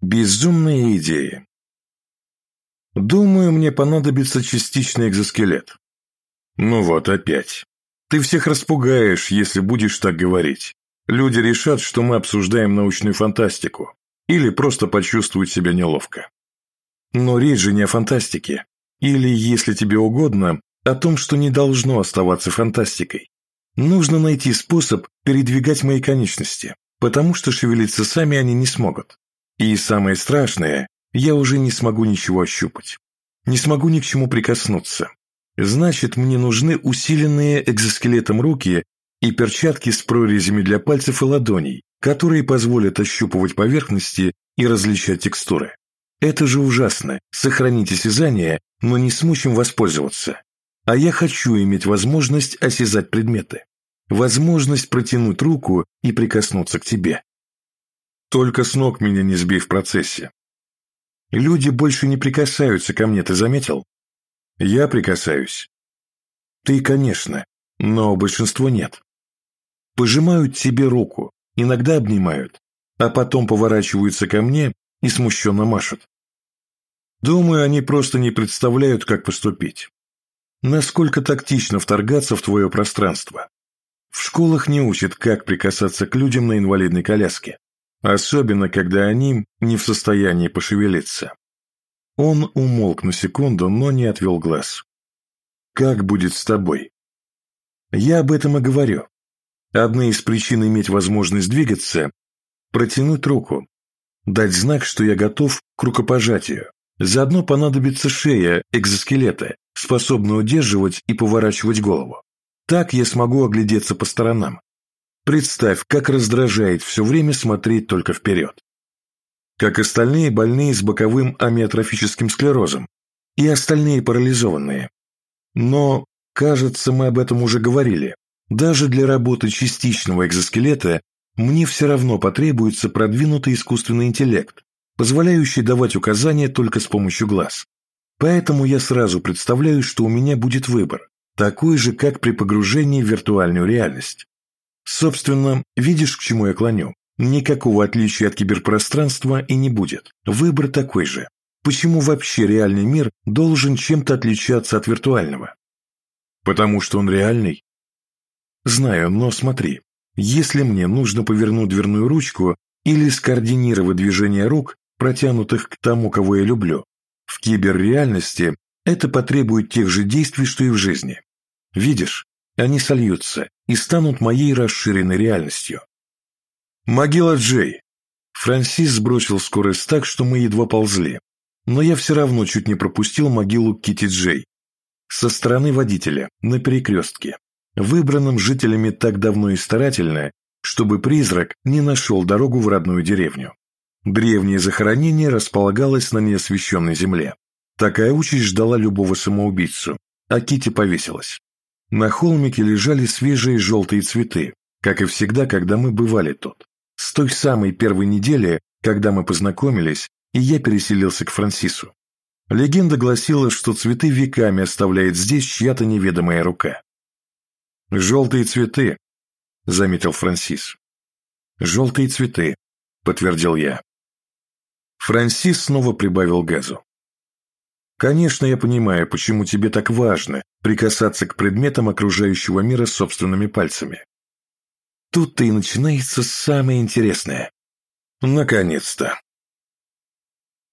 Безумные идеи. Думаю, мне понадобится частичный экзоскелет. Ну вот опять. Ты всех распугаешь, если будешь так говорить. Люди решат, что мы обсуждаем научную фантастику. Или просто почувствуют себя неловко. Но речь же не о фантастике. Или, если тебе угодно, о том, что не должно оставаться фантастикой. Нужно найти способ передвигать мои конечности, потому что шевелиться сами они не смогут. И самое страшное, я уже не смогу ничего ощупать. Не смогу ни к чему прикоснуться. Значит, мне нужны усиленные экзоскелетом руки и перчатки с прорезями для пальцев и ладоней, которые позволят ощупывать поверхности и различать текстуры. Это же ужасно, сохранить осязание, но не смучим воспользоваться. А я хочу иметь возможность осязать предметы. Возможность протянуть руку и прикоснуться к тебе. Только с ног меня не сбей в процессе. Люди больше не прикасаются ко мне, ты заметил? Я прикасаюсь. Ты, конечно, но большинство нет. Пожимают тебе руку, иногда обнимают, а потом поворачиваются ко мне и смущенно машут. Думаю, они просто не представляют, как поступить. Насколько тактично вторгаться в твое пространство. В школах не учат, как прикасаться к людям на инвалидной коляске. Особенно, когда они не в состоянии пошевелиться. Он умолк на секунду, но не отвел глаз. «Как будет с тобой?» «Я об этом и говорю. Одна из причин иметь возможность двигаться – протянуть руку, дать знак, что я готов к рукопожатию. Заодно понадобится шея экзоскелета, способная удерживать и поворачивать голову. Так я смогу оглядеться по сторонам. Представь, как раздражает все время смотреть только вперед. Как остальные больные с боковым амиотрофическим склерозом и остальные парализованные. Но, кажется, мы об этом уже говорили. Даже для работы частичного экзоскелета мне все равно потребуется продвинутый искусственный интеллект, позволяющий давать указания только с помощью глаз. Поэтому я сразу представляю, что у меня будет выбор, такой же, как при погружении в виртуальную реальность. Собственно, видишь, к чему я клоню? Никакого отличия от киберпространства и не будет. Выбор такой же. Почему вообще реальный мир должен чем-то отличаться от виртуального? Потому что он реальный? Знаю, но смотри. Если мне нужно повернуть дверную ручку или скоординировать движение рук, протянутых к тому, кого я люблю, в киберреальности это потребует тех же действий, что и в жизни. Видишь, они сольются и станут моей расширенной реальностью. Могила Джей. Франсис сбросил скорость так, что мы едва ползли, но я все равно чуть не пропустил могилу Кити Джей. Со стороны водителя, на перекрестке, выбранном жителями так давно и старательно, чтобы призрак не нашел дорогу в родную деревню. Древнее захоронение располагалось на неосвещенной земле. Такая участь ждала любого самоубийцу, а Кити повесилась. На холмике лежали свежие желтые цветы, как и всегда, когда мы бывали тут. С той самой первой недели, когда мы познакомились, и я переселился к Франсису. Легенда гласила, что цветы веками оставляет здесь чья-то неведомая рука. «Желтые цветы», — заметил Франсис. «Желтые цветы», — подтвердил я. Франсис снова прибавил газу. Конечно, я понимаю, почему тебе так важно прикасаться к предметам окружающего мира собственными пальцами. Тут-то и начинается самое интересное. Наконец-то.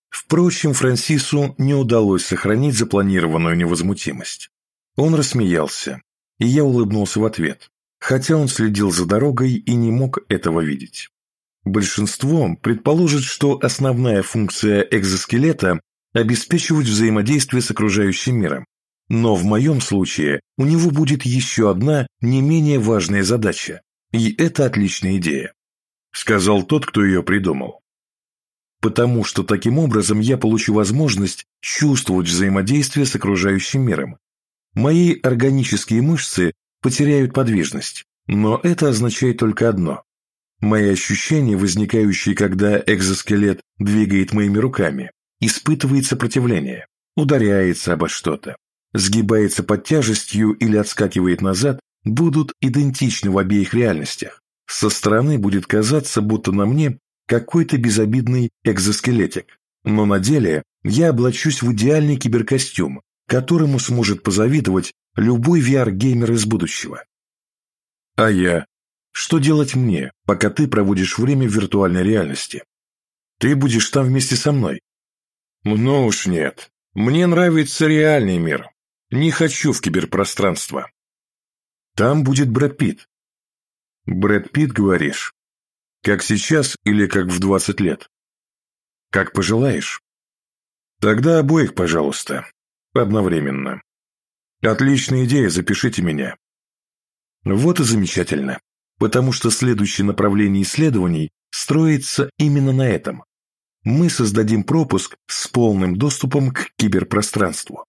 Впрочем, Франсису не удалось сохранить запланированную невозмутимость. Он рассмеялся, и я улыбнулся в ответ, хотя он следил за дорогой и не мог этого видеть. Большинство предположит, что основная функция экзоскелета обеспечивать взаимодействие с окружающим миром. Но в моем случае у него будет еще одна не менее важная задача, и это отличная идея, сказал тот, кто ее придумал. Потому что таким образом я получу возможность чувствовать взаимодействие с окружающим миром. Мои органические мышцы потеряют подвижность, но это означает только одно. Мои ощущения, возникающие, когда экзоскелет двигает моими руками, испытывает сопротивление, ударяется обо что-то, сгибается под тяжестью или отскакивает назад, будут идентичны в обеих реальностях. Со стороны будет казаться, будто на мне какой-то безобидный экзоскелетик, но на деле я облачусь в идеальный киберкостюм, которому сможет позавидовать любой VR-геймер из будущего. А я? Что делать мне, пока ты проводишь время в виртуальной реальности? Ты будешь там вместе со мной? Ну уж нет. Мне нравится реальный мир. Не хочу в киберпространство. Там будет Брэд Питт. Брэд Питт, говоришь? Как сейчас или как в 20 лет? Как пожелаешь. Тогда обоих, пожалуйста. Одновременно. Отличная идея, запишите меня. Вот и замечательно, потому что следующее направление исследований строится именно на этом. Мы создадим пропуск с полным доступом к киберпространству.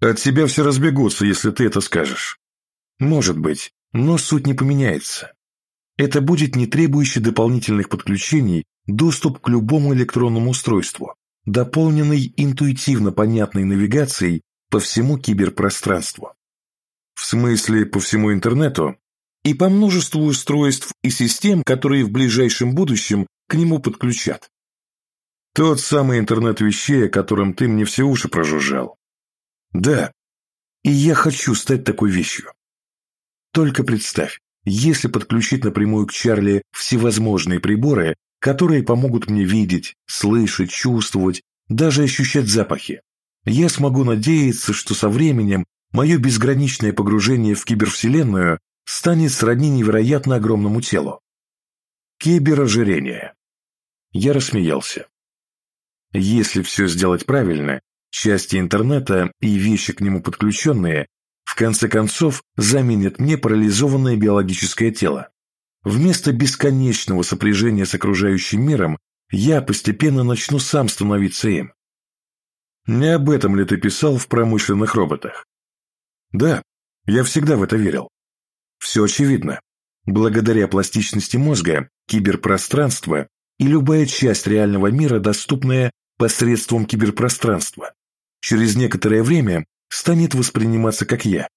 От тебя все разбегутся, если ты это скажешь. Может быть, но суть не поменяется. Это будет не требующий дополнительных подключений доступ к любому электронному устройству, дополненный интуитивно понятной навигацией по всему киберпространству. В смысле, по всему интернету? И по множеству устройств и систем, которые в ближайшем будущем к нему подключат. Тот самый интернет вещей, о котором ты мне все уши прожужжал. Да, и я хочу стать такой вещью. Только представь, если подключить напрямую к Чарли всевозможные приборы, которые помогут мне видеть, слышать, чувствовать, даже ощущать запахи, я смогу надеяться, что со временем мое безграничное погружение в кибервселенную станет сродни невероятно огромному телу. Киберожирение. Я рассмеялся. Если все сделать правильно, части интернета и вещи к нему подключенные в конце концов заменят мне парализованное биологическое тело. Вместо бесконечного сопряжения с окружающим миром я постепенно начну сам становиться им. Не об этом ли ты писал в промышленных роботах? Да, я всегда в это верил. Все очевидно. Благодаря пластичности мозга, киберпространство и любая часть реального мира, доступная посредством киберпространства, через некоторое время станет восприниматься как я.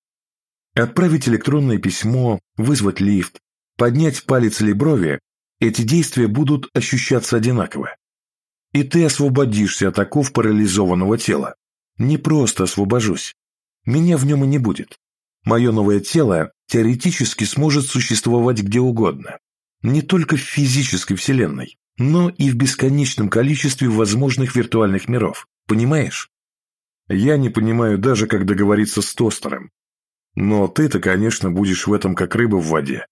Отправить электронное письмо, вызвать лифт, поднять палец или брови – эти действия будут ощущаться одинаково. И ты освободишься от оков парализованного тела. Не просто освобожусь. Меня в нем и не будет. Мое новое тело теоретически сможет существовать где угодно. Не только в физической вселенной, но и в бесконечном количестве возможных виртуальных миров. Понимаешь? Я не понимаю даже, как договориться с тостером. Но ты-то, конечно, будешь в этом как рыба в воде.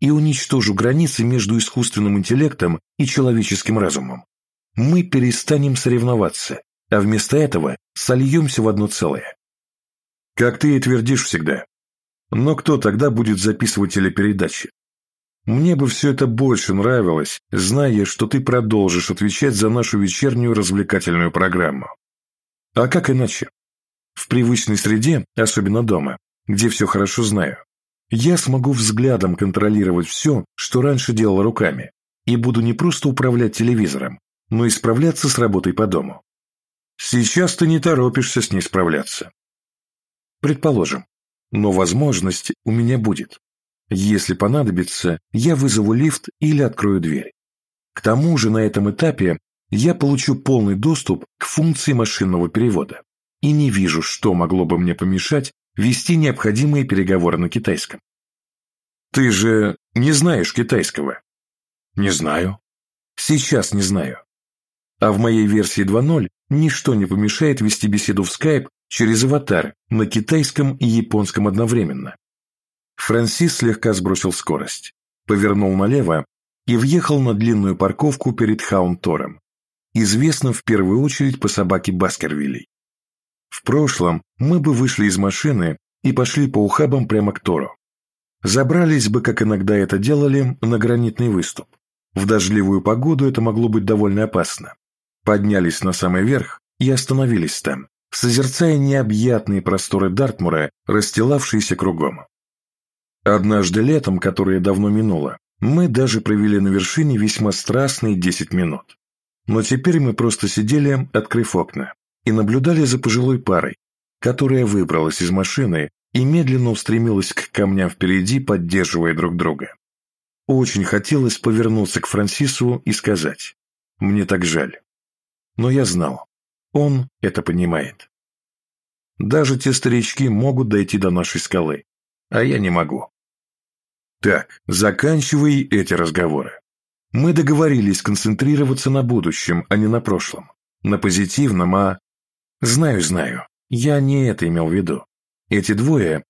И уничтожу границы между искусственным интеллектом и человеческим разумом. Мы перестанем соревноваться, а вместо этого сольемся в одно целое. Как ты и твердишь всегда. Но кто тогда будет записывать телепередачи? Мне бы все это больше нравилось, зная, что ты продолжишь отвечать за нашу вечернюю развлекательную программу. А как иначе? В привычной среде, особенно дома, где все хорошо знаю, я смогу взглядом контролировать все, что раньше делал руками, и буду не просто управлять телевизором, но и справляться с работой по дому. Сейчас ты не торопишься с ней справляться. Предположим, но возможность у меня будет. Если понадобится, я вызову лифт или открою дверь. К тому же на этом этапе я получу полный доступ к функции машинного перевода и не вижу, что могло бы мне помешать вести необходимые переговоры на китайском. Ты же не знаешь китайского? Не знаю. Сейчас не знаю. А в моей версии 2.0 ничто не помешает вести беседу в Skype через аватар на китайском и японском одновременно. Франсис слегка сбросил скорость, повернул налево и въехал на длинную парковку перед Хаунтором, известным в первую очередь по собаке Баскервилей. В прошлом мы бы вышли из машины и пошли по ухабам прямо к Тору. Забрались бы, как иногда это делали, на гранитный выступ. В дождливую погоду это могло быть довольно опасно. Поднялись на самый верх и остановились там, созерцая необъятные просторы Дартмура, расстилавшиеся кругом. Однажды летом, которое давно минуло, мы даже провели на вершине весьма страстные 10 минут. Но теперь мы просто сидели, открыв окна, и наблюдали за пожилой парой, которая выбралась из машины и медленно устремилась к камням впереди, поддерживая друг друга. Очень хотелось повернуться к Франсису и сказать «Мне так жаль». Но я знал, он это понимает. Даже те старички могут дойти до нашей скалы, а я не могу. Так, заканчивай эти разговоры. Мы договорились концентрироваться на будущем, а не на прошлом. На позитивном, а... Знаю, знаю, я не это имел в виду. Эти двое,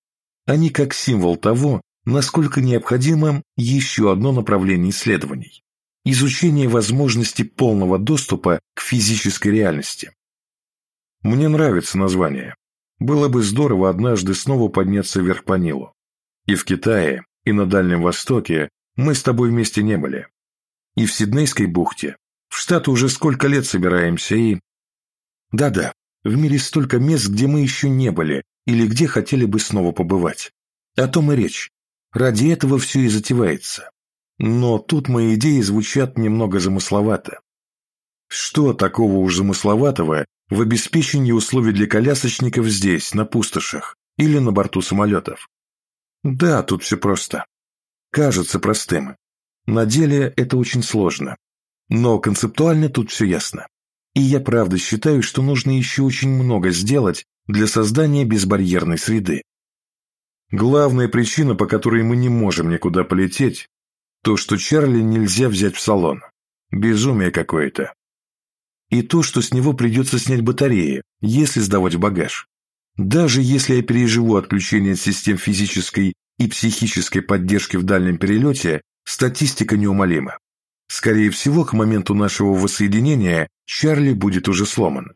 они как символ того, насколько необходимо еще одно направление исследований – изучение возможности полного доступа к физической реальности. Мне нравится название. Было бы здорово однажды снова подняться вверх по Нилу. И в Китае, и на Дальнем Востоке мы с тобой вместе не были. И в Сиднейской бухте. В Штаты уже сколько лет собираемся и... Да-да, в мире столько мест, где мы еще не были, или где хотели бы снова побывать. О том и речь. Ради этого все и затевается. Но тут мои идеи звучат немного замысловато. Что такого уж замысловатого в обеспечении условий для колясочников здесь, на пустошах, или на борту самолетов? Да, тут все просто. Кажется простым. На деле это очень сложно. Но концептуально тут все ясно. И я правда считаю, что нужно еще очень много сделать для создания безбарьерной среды. Главная причина, по которой мы не можем никуда полететь, то, что Чарли нельзя взять в салон. Безумие какое-то. И то, что с него придется снять батареи, если сдавать в багаж. Даже если я переживу отключение систем физической и психической поддержки в дальнем перелете, статистика неумолима. Скорее всего, к моменту нашего воссоединения Чарли будет уже сломан.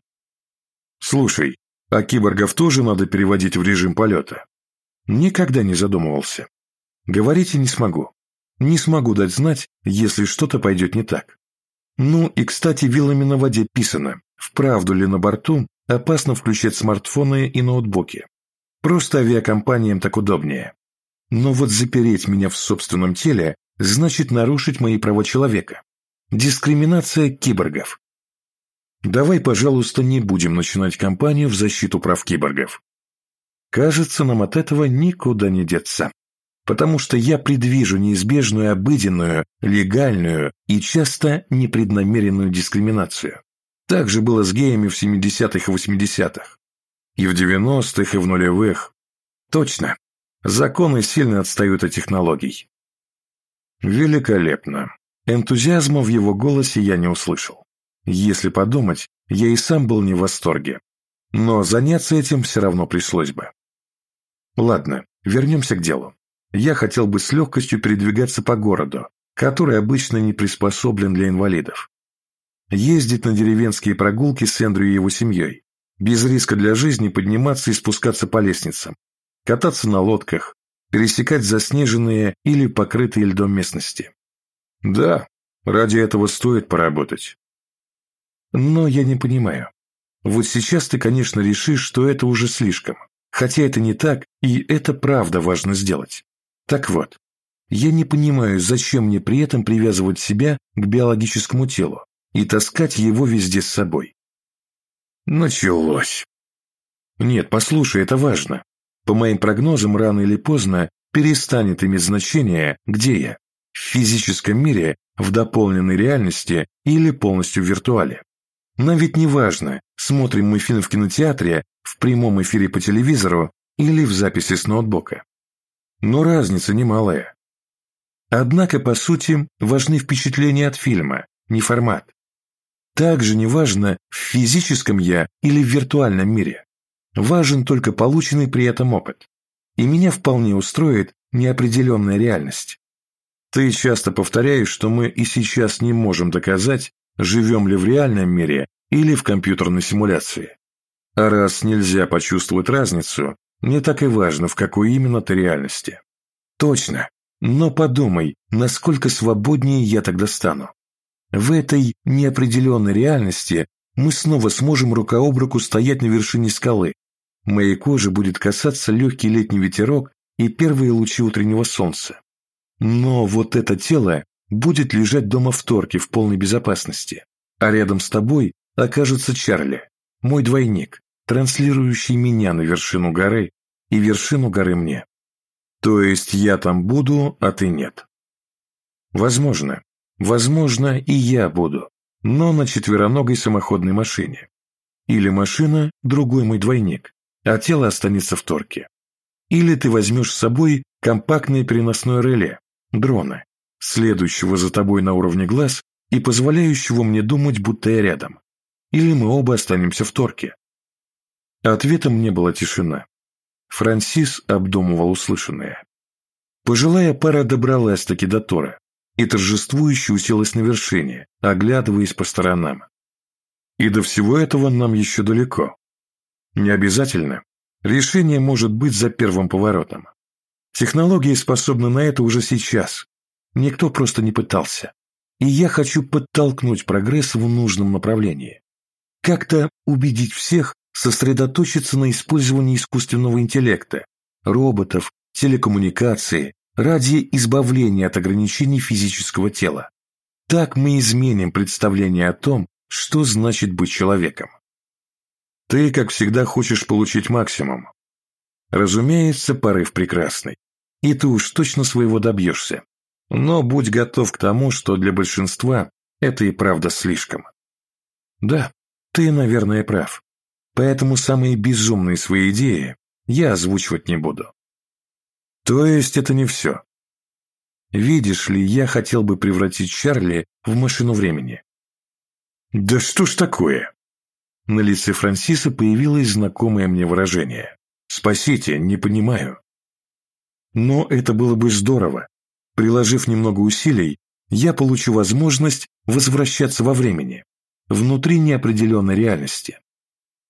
Слушай, а киборгов тоже надо переводить в режим полета? Никогда не задумывался. Говорить я не смогу. Не смогу дать знать, если что-то пойдет не так. Ну и, кстати, вилами на воде писано, вправду ли на борту опасно включать смартфоны и ноутбуки. Просто авиакомпаниям так удобнее. Но вот запереть меня в собственном теле значит нарушить мои права человека. Дискриминация киборгов. Давай, пожалуйста, не будем начинать кампанию в защиту прав киборгов. Кажется, нам от этого никуда не деться. Потому что я предвижу неизбежную обыденную, легальную и часто непреднамеренную дискриминацию. Так же было с геями в 70-х и 80-х. И в 90-х, и в нулевых. Точно. Законы сильно отстают от технологий. Великолепно. Энтузиазма в его голосе я не услышал. Если подумать, я и сам был не в восторге. Но заняться этим все равно пришлось бы. Ладно, вернемся к делу. Я хотел бы с легкостью передвигаться по городу, который обычно не приспособлен для инвалидов. Ездить на деревенские прогулки с Эндрю и его семьей, без риска для жизни подниматься и спускаться по лестницам, кататься на лодках, пересекать заснеженные или покрытые льдом местности. Да, ради этого стоит поработать. Но я не понимаю. Вот сейчас ты, конечно, решишь, что это уже слишком. Хотя это не так, и это правда важно сделать. Так вот, я не понимаю, зачем мне при этом привязывать себя к биологическому телу и таскать его везде с собой. Началось. Нет, послушай, это важно. По моим прогнозам, рано или поздно перестанет иметь значение, где я. В физическом мире, в дополненной реальности или полностью в виртуале. Нам ведь не важно, смотрим мы фильм в кинотеатре в прямом эфире по телевизору или в записи с ноутбука. Но разница немалая. Однако, по сути, важны впечатления от фильма, не формат. Также не важно, в физическом я или в виртуальном мире. Важен только полученный при этом опыт. И меня вполне устроит неопределенная реальность. Ты часто повторяешь, что мы и сейчас не можем доказать, живем ли в реальном мире или в компьютерной симуляции. А раз нельзя почувствовать разницу, не так и важно, в какой именно ты реальности. Точно. Но подумай, насколько свободнее я тогда стану. В этой неопределенной реальности мы снова сможем рука об руку стоять на вершине скалы. Моей кожи будет касаться легкий летний ветерок и первые лучи утреннего солнца. Но вот это тело будет лежать дома в торке в полной безопасности, а рядом с тобой окажется Чарли, мой двойник, транслирующий меня на вершину горы и вершину горы мне. То есть я там буду, а ты нет. Возможно. Возможно, и я буду. Но на четвероногой самоходной машине. Или машина – другой мой двойник, а тело останется в торке. Или ты возьмешь с собой компактное переносное реле, дрона, следующего за тобой на уровне глаз и позволяющего мне думать, будто я рядом. Или мы оба останемся в торке. Ответом мне была тишина. Франсис обдумывал услышанное. Пожилая пара добралась-таки до Тора и торжествующе уселась на вершине, оглядываясь по сторонам. И до всего этого нам еще далеко. Не обязательно. Решение может быть за первым поворотом. Технологии способны на это уже сейчас. Никто просто не пытался. И я хочу подтолкнуть прогресс в нужном направлении. Как-то убедить всех сосредоточиться на использовании искусственного интеллекта, роботов, телекоммуникации ради избавления от ограничений физического тела. Так мы изменим представление о том, что значит быть человеком. Ты, как всегда, хочешь получить максимум. Разумеется, порыв прекрасный. И ты уж точно своего добьешься. Но будь готов к тому, что для большинства это и правда слишком. Да, ты, наверное, прав. Поэтому самые безумные свои идеи я озвучивать не буду. То есть это не все. Видишь ли, я хотел бы превратить Чарли в машину времени. Да что ж такое? На лице Франсиса появилось знакомое мне выражение. Спасите, не понимаю. Но это было бы здорово. Приложив немного усилий, я получу возможность возвращаться во времени, внутри неопределенной реальности.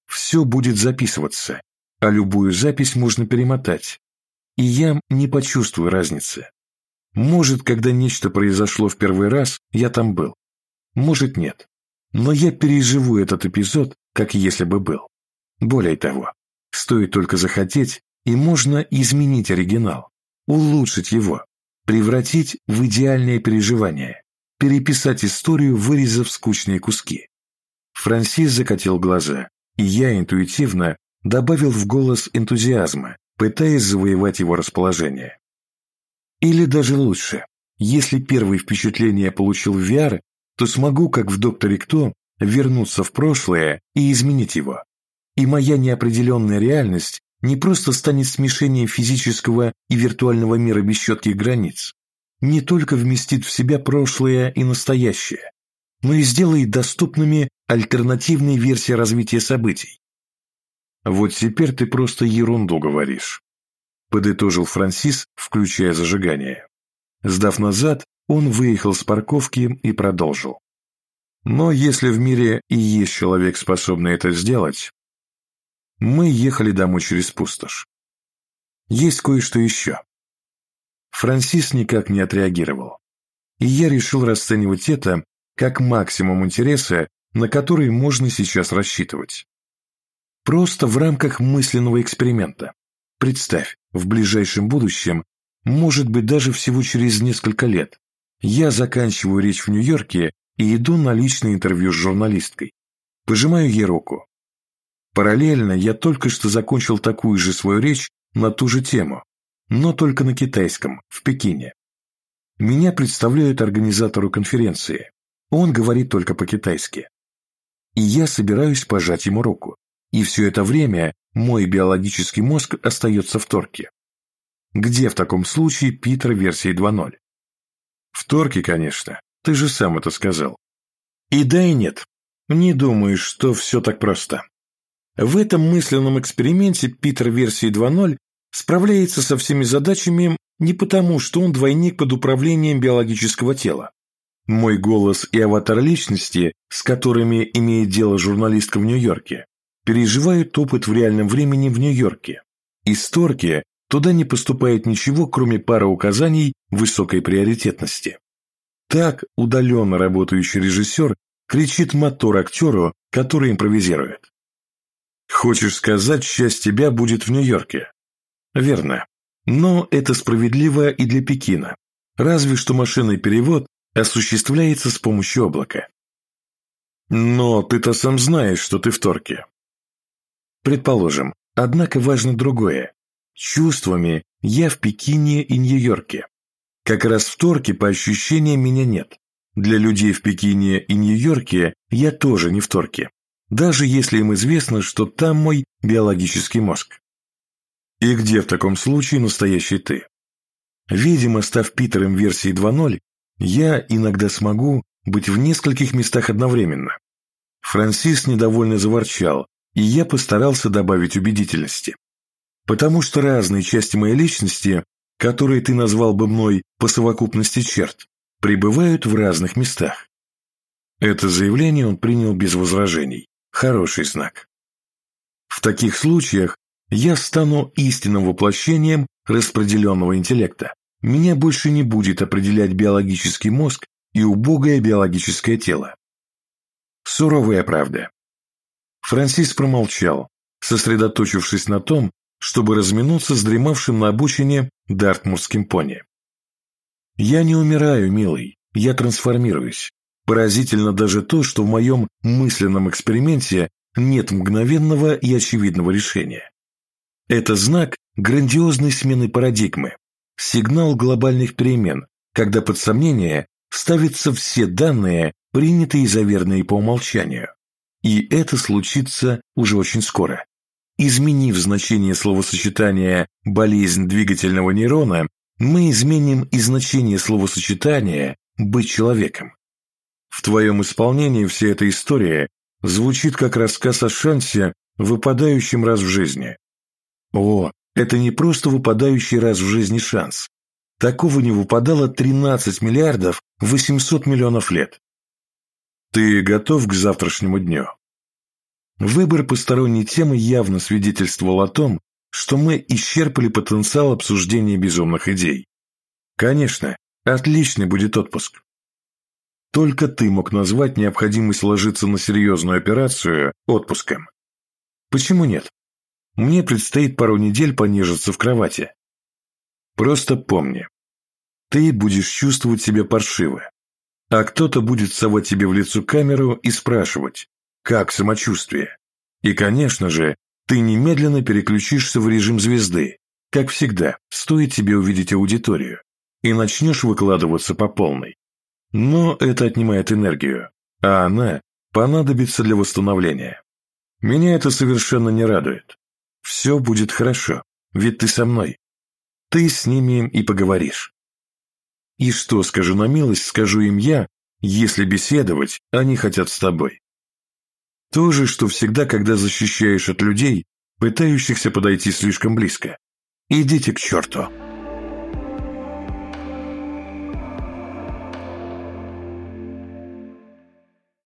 Все будет записываться, а любую запись можно перемотать, и я не почувствую разницы. Может, когда нечто произошло в первый раз, я там был. Может, нет. Но я переживу этот эпизод, как если бы был. Более того, стоит только захотеть, и можно изменить оригинал, улучшить его, превратить в идеальное переживание, переписать историю, вырезав скучные куски. Франсис закатил глаза, и я интуитивно добавил в голос энтузиазма, пытаясь завоевать его расположение. Или даже лучше, если первые впечатления я получил в VR, то смогу, как в «Докторе Кто», вернуться в прошлое и изменить его. И моя неопределенная реальность не просто станет смешением физического и виртуального мира без четких границ, не только вместит в себя прошлое и настоящее, но и сделает доступными альтернативные версии развития событий, «Вот теперь ты просто ерунду говоришь», — подытожил Франсис, включая зажигание. Сдав назад, он выехал с парковки и продолжил. «Но если в мире и есть человек, способный это сделать...» Мы ехали домой через пустошь. Есть кое-что еще. Франсис никак не отреагировал. И я решил расценивать это как максимум интереса, на который можно сейчас рассчитывать. Просто в рамках мысленного эксперимента. Представь, в ближайшем будущем, может быть даже всего через несколько лет, я заканчиваю речь в Нью-Йорке и иду на личное интервью с журналисткой. Пожимаю ей руку. Параллельно я только что закончил такую же свою речь на ту же тему, но только на китайском, в Пекине. Меня представляют организатору конференции. Он говорит только по-китайски. И я собираюсь пожать ему руку. И все это время мой биологический мозг остается в торке. Где в таком случае Питер версии 2.0? В торке, конечно, ты же сам это сказал. И да, и нет. Не думаю, что все так просто. В этом мысленном эксперименте Питер версии 2.0 справляется со всеми задачами не потому, что он двойник под управлением биологического тела. Мой голос и аватар личности, с которыми имеет дело журналистка в Нью-Йорке, переживают опыт в реальном времени в Нью-Йорке. Из Торки туда не поступает ничего, кроме пары указаний высокой приоритетности. Так удаленно работающий режиссер кричит мотор актеру, который импровизирует. Хочешь сказать, часть тебя будет в Нью-Йорке? Верно. Но это справедливо и для Пекина. Разве что машинный перевод осуществляется с помощью облака. Но ты-то сам знаешь, что ты в Торке. Предположим, однако важно другое. Чувствами я в Пекине и Нью-Йорке. Как раз в Торке по ощущениям меня нет. Для людей в Пекине и Нью-Йорке я тоже не в Торке, даже если им известно, что там мой биологический мозг. И где в таком случае настоящий ты? Видимо, став Питером версии 2.0, я иногда смогу быть в нескольких местах одновременно. Франсис недовольно заворчал, и я постарался добавить убедительности. Потому что разные части моей личности, которые ты назвал бы мной по совокупности черт, пребывают в разных местах. Это заявление он принял без возражений. Хороший знак. В таких случаях я стану истинным воплощением распределенного интеллекта. Меня больше не будет определять биологический мозг и убогое биологическое тело. Суровая правда. Франсис промолчал, сосредоточившись на том, чтобы разминуться с дремавшим на обочине дартмурским пони. «Я не умираю, милый, я трансформируюсь. Поразительно даже то, что в моем мысленном эксперименте нет мгновенного и очевидного решения. Это знак грандиозной смены парадигмы, сигнал глобальных перемен, когда под сомнение ставятся все данные, принятые за верные по умолчанию. И это случится уже очень скоро. Изменив значение словосочетания «болезнь двигательного нейрона», мы изменим и значение словосочетания «быть человеком». В твоем исполнении вся эта история звучит как рассказ о шансе, выпадающем раз в жизни. О, это не просто выпадающий раз в жизни шанс. Такого не выпадало 13 миллиардов 800 миллионов лет. Ты готов к завтрашнему дню? Выбор посторонней темы явно свидетельствовал о том, что мы исчерпали потенциал обсуждения безумных идей. Конечно, отличный будет отпуск. Только ты мог назвать необходимость ложиться на серьезную операцию отпуском. Почему нет? Мне предстоит пару недель понежиться в кровати. Просто помни, ты будешь чувствовать себя паршиво, а кто-то будет совать тебе в лицо камеру и спрашивать, как самочувствие. И, конечно же, ты немедленно переключишься в режим звезды, как всегда, стоит тебе увидеть аудиторию, и начнешь выкладываться по полной. Но это отнимает энергию, а она понадобится для восстановления. Меня это совершенно не радует. Все будет хорошо, ведь ты со мной. Ты с ними и поговоришь. И что, скажу на милость, скажу им я, если беседовать, они хотят с тобой. То же, что всегда, когда защищаешь от людей, пытающихся подойти слишком близко. Идите к черту.